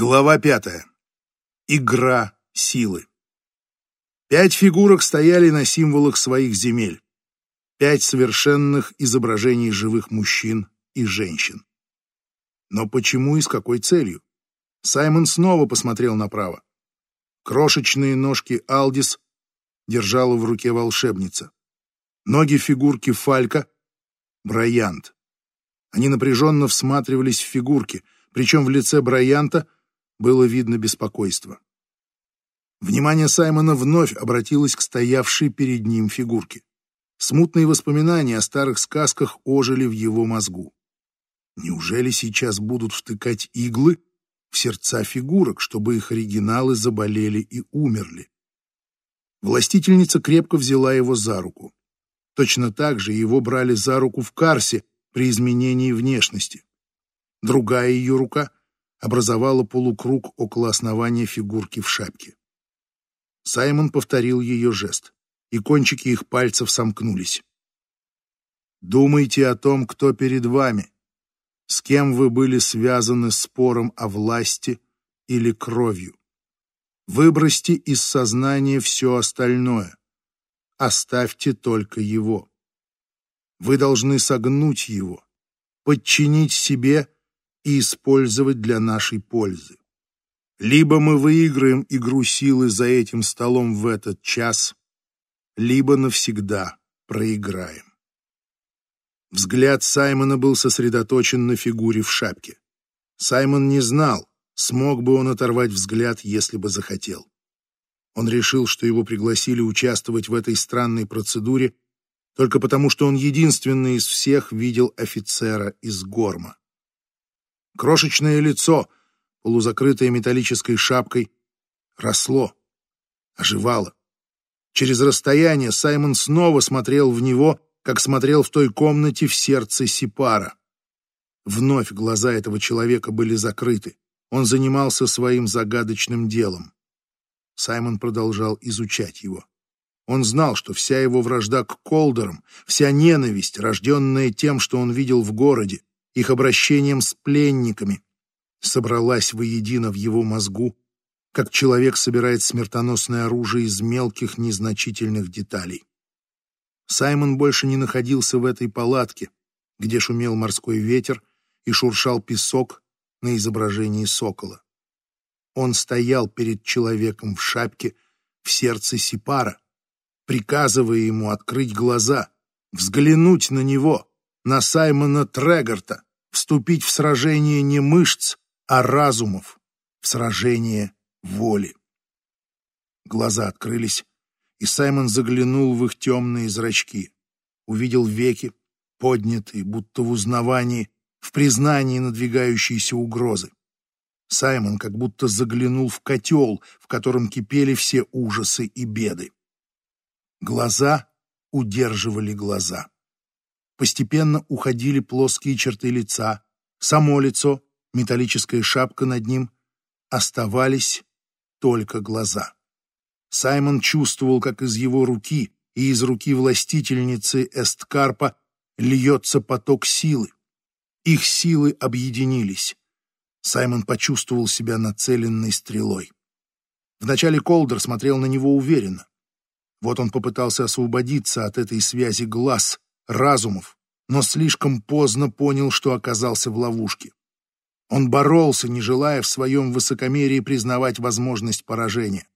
Глава пятая. Игра силы. Пять фигурок стояли на символах своих земель. Пять совершенных изображений живых мужчин и женщин. Но почему и с какой целью? Саймон снова посмотрел направо. Крошечные ножки Алдис держала в руке волшебница. Ноги фигурки Фалька — Брайант. Они напряженно всматривались в фигурки, причем в лице Брайанта было видно беспокойство. Внимание Саймона вновь обратилось к стоявшей перед ним фигурке. Смутные воспоминания о старых сказках ожили в его мозгу. Неужели сейчас будут втыкать иглы в сердца фигурок, чтобы их оригиналы заболели и умерли? Властительница крепко взяла его за руку. Точно так же его брали за руку в Карсе при изменении внешности. Другая ее рука образовала полукруг около основания фигурки в шапке. Саймон повторил ее жест, и кончики их пальцев сомкнулись. «Думайте о том, кто перед вами, с кем вы были связаны спором о власти или кровью. Выбросьте из сознания все остальное. Оставьте только его. Вы должны согнуть его, подчинить себе и использовать для нашей пользы. Либо мы выиграем игру силы за этим столом в этот час, либо навсегда проиграем. Взгляд Саймона был сосредоточен на фигуре в шапке. Саймон не знал, Смог бы он оторвать взгляд, если бы захотел. Он решил, что его пригласили участвовать в этой странной процедуре только потому, что он единственный из всех видел офицера из Горма. Крошечное лицо, полузакрытое металлической шапкой, росло, оживало. Через расстояние Саймон снова смотрел в него, как смотрел в той комнате в сердце Сипара. Вновь глаза этого человека были закрыты. Он занимался своим загадочным делом. Саймон продолжал изучать его. Он знал, что вся его вражда к Колдерам, вся ненависть, рожденная тем, что он видел в городе, их обращением с пленниками, собралась воедино в его мозгу, как человек собирает смертоносное оружие из мелких незначительных деталей. Саймон больше не находился в этой палатке, где шумел морской ветер и шуршал песок, на изображении сокола. Он стоял перед человеком в шапке в сердце Сипара, приказывая ему открыть глаза, взглянуть на него, на Саймона Трегорта, вступить в сражение не мышц, а разумов, в сражение воли. Глаза открылись, и Саймон заглянул в их темные зрачки, увидел веки, поднятые, будто в узнавании, в признании надвигающейся угрозы. Саймон как будто заглянул в котел, в котором кипели все ужасы и беды. Глаза удерживали глаза. Постепенно уходили плоские черты лица, само лицо, металлическая шапка над ним. Оставались только глаза. Саймон чувствовал, как из его руки и из руки властительницы Эсткарпа льется поток силы. Их силы объединились. Саймон почувствовал себя нацеленной стрелой. Вначале Колдер смотрел на него уверенно. Вот он попытался освободиться от этой связи глаз, разумов, но слишком поздно понял, что оказался в ловушке. Он боролся, не желая в своем высокомерии признавать возможность поражения.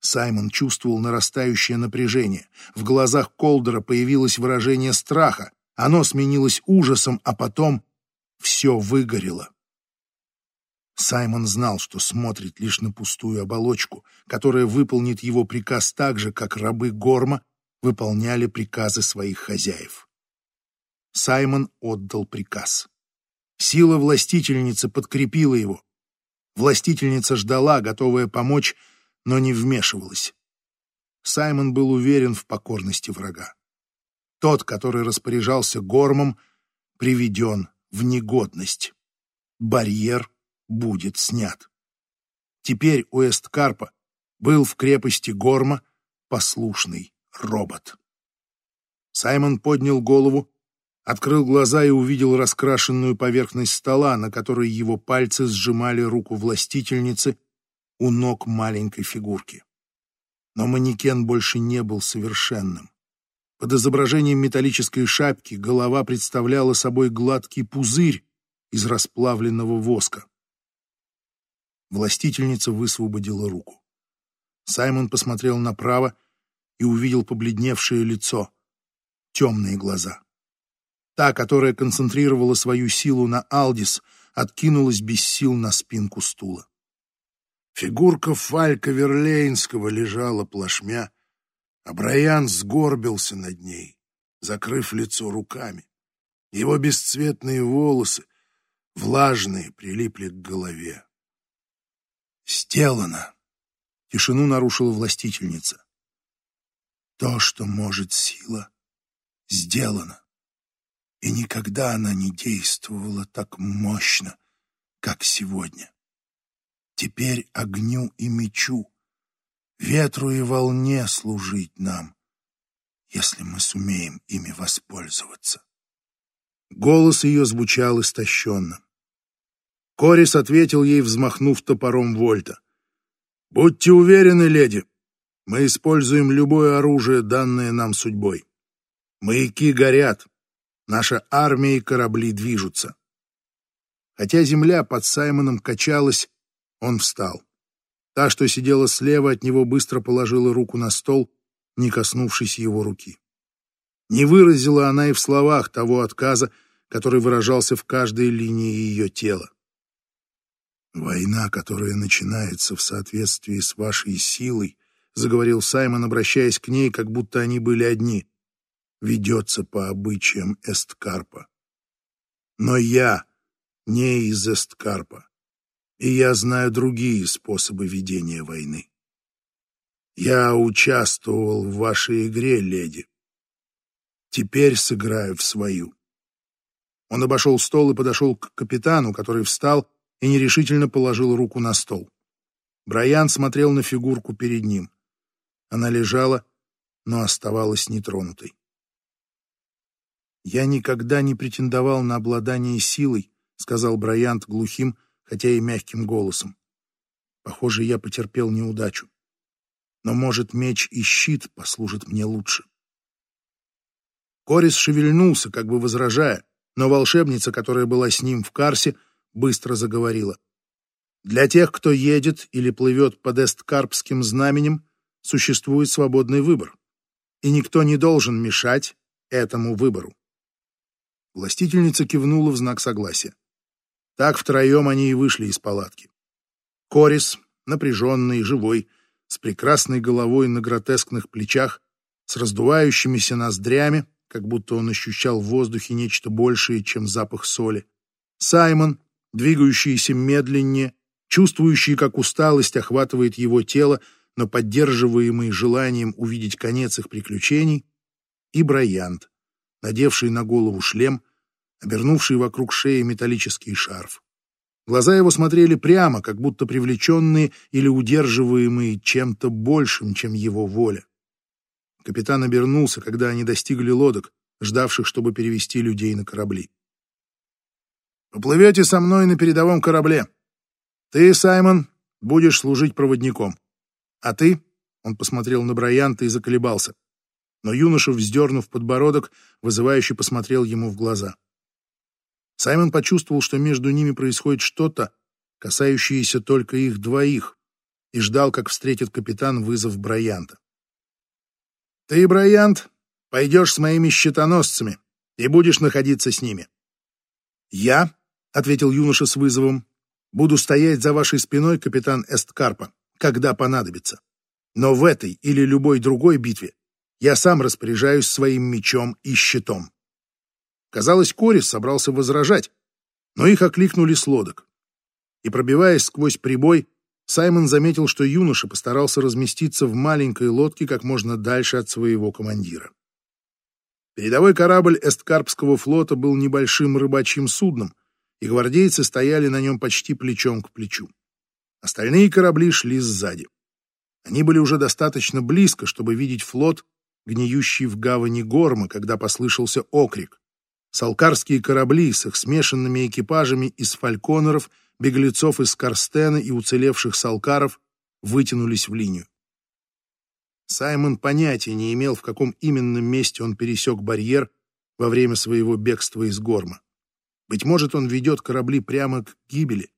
Саймон чувствовал нарастающее напряжение. В глазах Колдера появилось выражение страха. Оно сменилось ужасом, а потом все выгорело. Саймон знал, что смотрит лишь на пустую оболочку, которая выполнит его приказ так же, как рабы Горма выполняли приказы своих хозяев. Саймон отдал приказ. Сила властительницы подкрепила его. Властительница ждала, готовая помочь, но не вмешивалась. Саймон был уверен в покорности врага. Тот, который распоряжался Гормом, приведен в негодность. Барьер будет снят. Теперь у Эсткарпа был в крепости Горма послушный робот. Саймон поднял голову, Открыл глаза и увидел раскрашенную поверхность стола, на которой его пальцы сжимали руку властительницы у ног маленькой фигурки. Но манекен больше не был совершенным. Под изображением металлической шапки голова представляла собой гладкий пузырь из расплавленного воска. Властительница высвободила руку. Саймон посмотрел направо и увидел побледневшее лицо, темные глаза. Та, которая концентрировала свою силу на Алдис, откинулась без сил на спинку стула. Фигурка Фалька Верлейнского лежала плашмя, а Брайан сгорбился над ней, закрыв лицо руками. Его бесцветные волосы, влажные, прилипли к голове. «Сделано!» — тишину нарушила властительница. «То, что может сила, сделано. И никогда она не действовала так мощно, как сегодня. Теперь огню и мечу, ветру и волне служить нам, если мы сумеем ими воспользоваться. Голос ее звучал истощенно. Корис ответил ей, взмахнув топором Вольта. «Будьте уверены, леди, мы используем любое оружие, данное нам судьбой. Маяки горят, наша армия и корабли движутся». Хотя земля под Саймоном качалась, он встал. Та, что сидела слева от него, быстро положила руку на стол, не коснувшись его руки. Не выразила она и в словах того отказа, который выражался в каждой линии ее тела. «Война, которая начинается в соответствии с вашей силой», — заговорил Саймон, обращаясь к ней, как будто они были одни, — «ведется по обычаям Эсткарпа. Но я не из Эсткарпа и я знаю другие способы ведения войны. Я участвовал в вашей игре, леди. Теперь сыграю в свою. Он обошел стол и подошел к капитану, который встал и нерешительно положил руку на стол. Брайан смотрел на фигурку перед ним. Она лежала, но оставалась нетронутой. «Я никогда не претендовал на обладание силой», — сказал Брайант глухим, хотя и мягким голосом. Похоже, я потерпел неудачу. Но, может, меч и щит послужат мне лучше. Корис шевельнулся, как бы возражая, но волшебница, которая была с ним в Карсе, быстро заговорила. Для тех, кто едет или плывет под эсткарпским знаменем, существует свободный выбор, и никто не должен мешать этому выбору. Властительница кивнула в знак согласия. Так втроем они и вышли из палатки. Корис, напряженный, живой, с прекрасной головой на гротескных плечах, с раздувающимися ноздрями, как будто он ощущал в воздухе нечто большее, чем запах соли. Саймон, двигающийся медленнее, чувствующий, как усталость охватывает его тело, но поддерживаемый желанием увидеть конец их приключений, и Брайант, надевший на голову шлем обернувший вокруг шеи металлический шарф. Глаза его смотрели прямо, как будто привлеченные или удерживаемые чем-то большим, чем его воля. Капитан обернулся, когда они достигли лодок, ждавших, чтобы перевести людей на корабли. «Поплывете со мной на передовом корабле. Ты, Саймон, будешь служить проводником. А ты...» — он посмотрел на Брайанта и заколебался. Но юноша, вздернув подбородок, вызывающе посмотрел ему в глаза. — Саймон почувствовал, что между ними происходит что-то, касающееся только их двоих, и ждал, как встретит капитан вызов Брайанта. «Ты, Брайант, пойдешь с моими щитоносцами и будешь находиться с ними». «Я», — ответил юноша с вызовом, — «буду стоять за вашей спиной, капитан Эсткарпа, когда понадобится. Но в этой или любой другой битве я сам распоряжаюсь своим мечом и щитом». Казалось, Корис собрался возражать, но их окликнули с лодок. И пробиваясь сквозь прибой, Саймон заметил, что юноша постарался разместиться в маленькой лодке как можно дальше от своего командира. Передовой корабль Эсткарпского флота был небольшим рыбачьим судном, и гвардейцы стояли на нем почти плечом к плечу. Остальные корабли шли сзади. Они были уже достаточно близко, чтобы видеть флот, гниющий в гавани Горма, когда послышался окрик. Салкарские корабли с их смешанными экипажами из фальконеров, беглецов из Карстена и уцелевших салкаров вытянулись в линию. Саймон понятия не имел, в каком именно месте он пересек барьер во время своего бегства из Горма. Быть может, он ведет корабли прямо к гибели.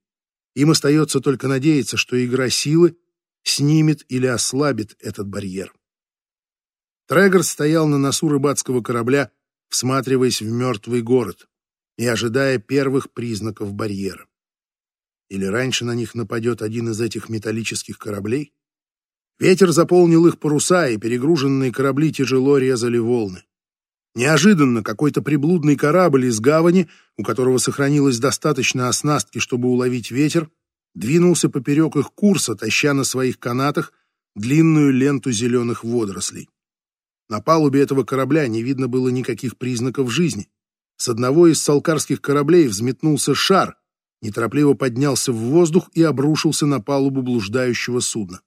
Им остается только надеяться, что игра силы снимет или ослабит этот барьер. Трегор стоял на носу рыбацкого корабля, всматриваясь в мертвый город и ожидая первых признаков барьера. Или раньше на них нападет один из этих металлических кораблей? Ветер заполнил их паруса, и перегруженные корабли тяжело резали волны. Неожиданно какой-то приблудный корабль из гавани, у которого сохранилось достаточно оснастки, чтобы уловить ветер, двинулся поперек их курса, таща на своих канатах длинную ленту зеленых водорослей. На палубе этого корабля не видно было никаких признаков жизни. С одного из салкарских кораблей взметнулся шар, неторопливо поднялся в воздух и обрушился на палубу блуждающего судна.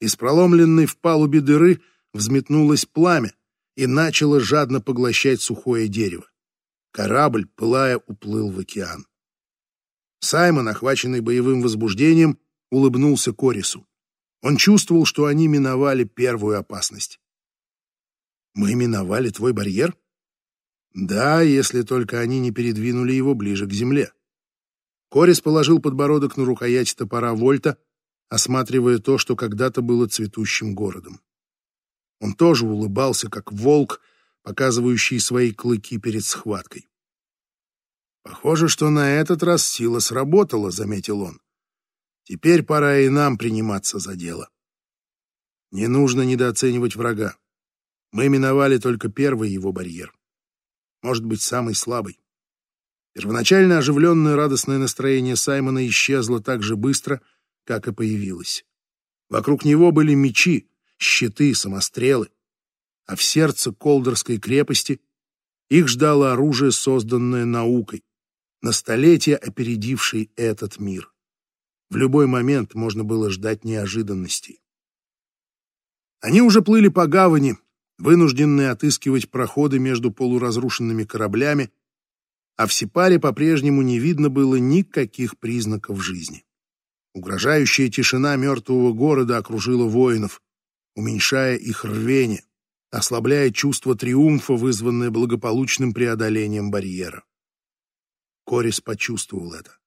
Из проломленной в палубе дыры взметнулось пламя и начало жадно поглощать сухое дерево. Корабль, пылая, уплыл в океан. Саймон, охваченный боевым возбуждением, улыбнулся Корису. Он чувствовал, что они миновали первую опасность. «Мы миновали твой барьер?» «Да, если только они не передвинули его ближе к земле». Корис положил подбородок на рукоять топора Вольта, осматривая то, что когда-то было цветущим городом. Он тоже улыбался, как волк, показывающий свои клыки перед схваткой. «Похоже, что на этот раз сила сработала», — заметил он. «Теперь пора и нам приниматься за дело. Не нужно недооценивать врага. Мы миновали только первый его барьер. Может быть, самый слабый. Первоначально оживленное радостное настроение Саймона исчезло так же быстро, как и появилось. Вокруг него были мечи, щиты, самострелы. А в сердце Колдорской крепости их ждало оружие, созданное наукой, на столетия опередивший этот мир. В любой момент можно было ждать неожиданностей. Они уже плыли по гавани, вынужденные отыскивать проходы между полуразрушенными кораблями, а в Сипаре по-прежнему не видно было никаких признаков жизни. Угрожающая тишина мертвого города окружила воинов, уменьшая их рвение, ослабляя чувство триумфа, вызванное благополучным преодолением барьера. Корис почувствовал это.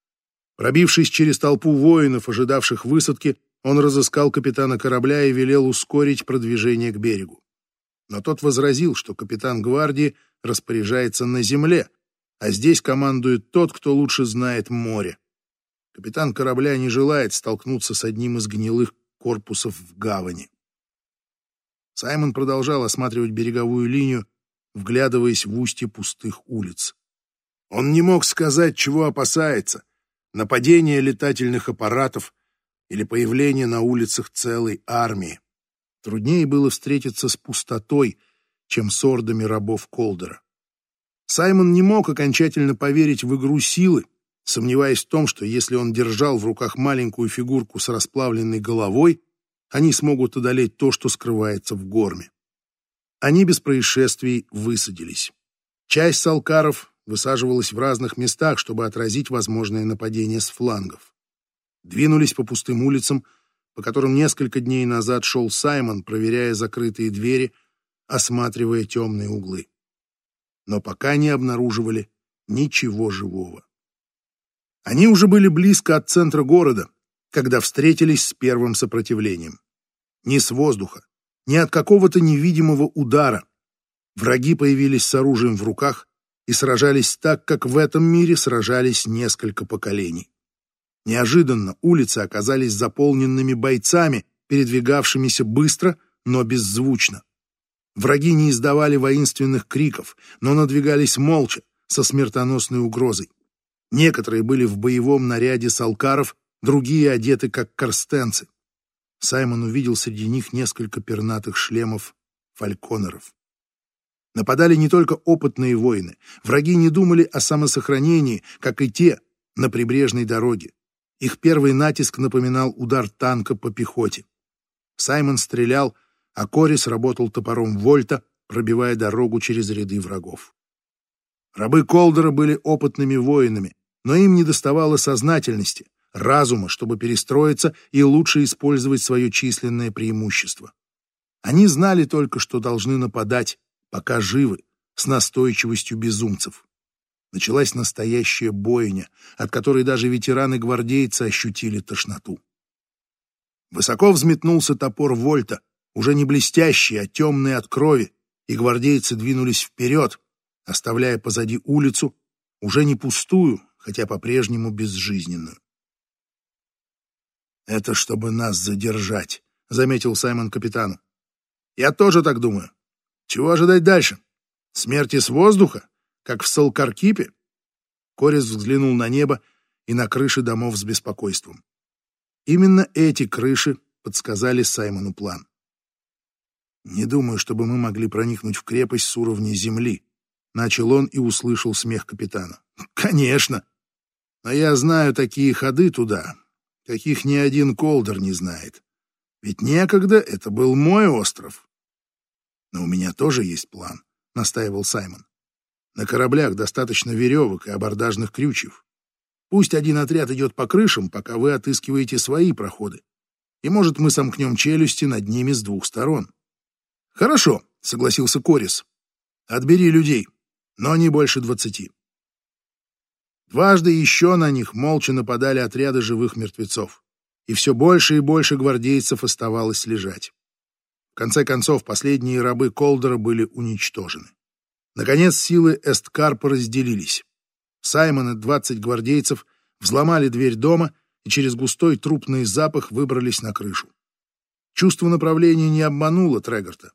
Пробившись через толпу воинов, ожидавших высадки, он разыскал капитана корабля и велел ускорить продвижение к берегу. Но тот возразил, что капитан гвардии распоряжается на земле, а здесь командует тот, кто лучше знает море. Капитан корабля не желает столкнуться с одним из гнилых корпусов в гавани. Саймон продолжал осматривать береговую линию, вглядываясь в устье пустых улиц. Он не мог сказать, чего опасается — нападения летательных аппаратов или появления на улицах целой армии. Труднее было встретиться с пустотой, чем с ордами рабов Колдера. Саймон не мог окончательно поверить в игру силы, сомневаясь в том, что если он держал в руках маленькую фигурку с расплавленной головой, они смогут одолеть то, что скрывается в горме. Они без происшествий высадились. Часть салкаров высаживалась в разных местах, чтобы отразить возможное нападение с флангов. Двинулись по пустым улицам, по которым несколько дней назад шел Саймон, проверяя закрытые двери, осматривая темные углы. Но пока не обнаруживали ничего живого. Они уже были близко от центра города, когда встретились с первым сопротивлением. Не с воздуха, не от какого-то невидимого удара. Враги появились с оружием в руках, и сражались так, как в этом мире сражались несколько поколений. Неожиданно улицы оказались заполненными бойцами, передвигавшимися быстро, но беззвучно. Враги не издавали воинственных криков, но надвигались молча, со смертоносной угрозой. Некоторые были в боевом наряде салкаров, другие одеты как корстенцы. Саймон увидел среди них несколько пернатых шлемов фальконеров. Нападали не только опытные воины. Враги не думали о самосохранении, как и те на прибрежной дороге. Их первый натиск напоминал удар танка по пехоте. Саймон стрелял, а Корис работал топором Вольта, пробивая дорогу через ряды врагов. Рабы Колдера были опытными воинами, но им не доставало сознательности, разума, чтобы перестроиться и лучше использовать свое численное преимущество. Они знали только, что должны нападать, пока живы, с настойчивостью безумцев. Началась настоящая бойня, от которой даже ветераны-гвардейцы ощутили тошноту. Высоко взметнулся топор Вольта, уже не блестящий, а темный от крови, и гвардейцы двинулись вперед, оставляя позади улицу, уже не пустую, хотя по-прежнему безжизненную. «Это чтобы нас задержать», — заметил Саймон капитану. «Я тоже так думаю. Чего ожидать дальше? Смерти с воздуха, как в Салкаркипе?» Корис взглянул на небо и на крыши домов с беспокойством. Именно эти крыши подсказали Саймону план. «Не думаю, чтобы мы могли проникнуть в крепость с уровня земли», — начал он и услышал смех капитана. «Конечно! Но я знаю такие ходы туда, каких ни один колдер не знает. Ведь некогда это был мой остров». «Но у меня тоже есть план», — настаивал Саймон. «На кораблях достаточно веревок и абордажных крючев. Пусть один отряд идет по крышам, пока вы отыскиваете свои проходы. И, может, мы сомкнем челюсти над ними с двух сторон». «Хорошо», — согласился Корис. «Отбери людей, но не больше двадцати». Дважды еще на них молча нападали отряды живых мертвецов, и все больше и больше гвардейцев оставалось лежать. В конце концов, последние рабы Колдера были уничтожены. Наконец, силы Эсткарпа разделились. Саймон и двадцать гвардейцев взломали дверь дома и через густой трупный запах выбрались на крышу. Чувство направления не обмануло Трегорта.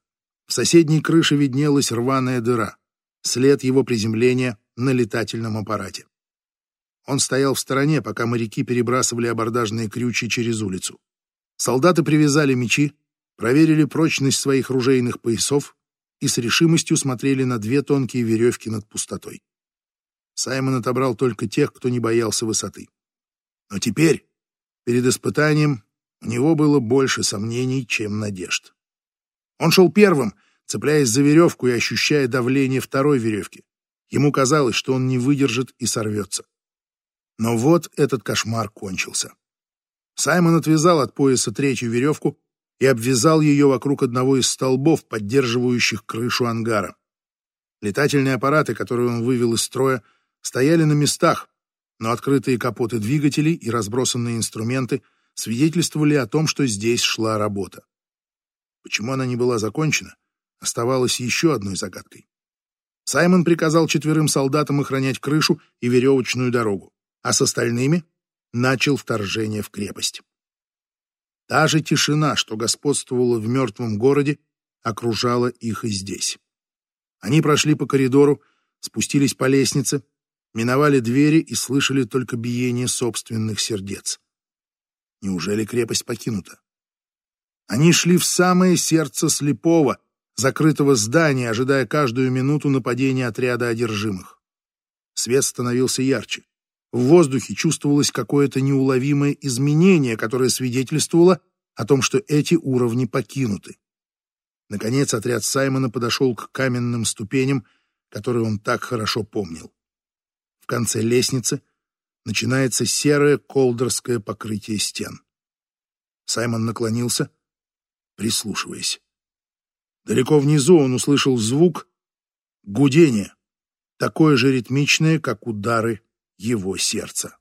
В соседней крыше виднелась рваная дыра, след его приземления на летательном аппарате. Он стоял в стороне, пока моряки перебрасывали абордажные крючи через улицу. Солдаты привязали мечи, проверили прочность своих ружейных поясов и с решимостью смотрели на две тонкие веревки над пустотой. Саймон отобрал только тех, кто не боялся высоты. Но теперь, перед испытанием, у него было больше сомнений, чем надежд. Он шел первым, цепляясь за веревку и ощущая давление второй веревки. Ему казалось, что он не выдержит и сорвется. Но вот этот кошмар кончился. Саймон отвязал от пояса третью веревку и обвязал ее вокруг одного из столбов, поддерживающих крышу ангара. Летательные аппараты, которые он вывел из строя, стояли на местах, но открытые капоты двигателей и разбросанные инструменты свидетельствовали о том, что здесь шла работа. Почему она не была закончена, оставалось еще одной загадкой. Саймон приказал четверым солдатам охранять крышу и веревочную дорогу, а с остальными начал вторжение в крепость. Та же тишина, что господствовала в мертвом городе, окружала их и здесь. Они прошли по коридору, спустились по лестнице, миновали двери и слышали только биение собственных сердец. Неужели крепость покинута? Они шли в самое сердце слепого, закрытого здания, ожидая каждую минуту нападения отряда одержимых. Свет становился ярче. В воздухе чувствовалось какое-то неуловимое изменение, которое свидетельствовало о том, что эти уровни покинуты. Наконец отряд Саймона подошел к каменным ступеням, которые он так хорошо помнил. В конце лестницы начинается серое колдерское покрытие стен. Саймон наклонился — прислушиваясь. Далеко внизу он услышал звук гудения, такое же ритмичное, как удары его сердца.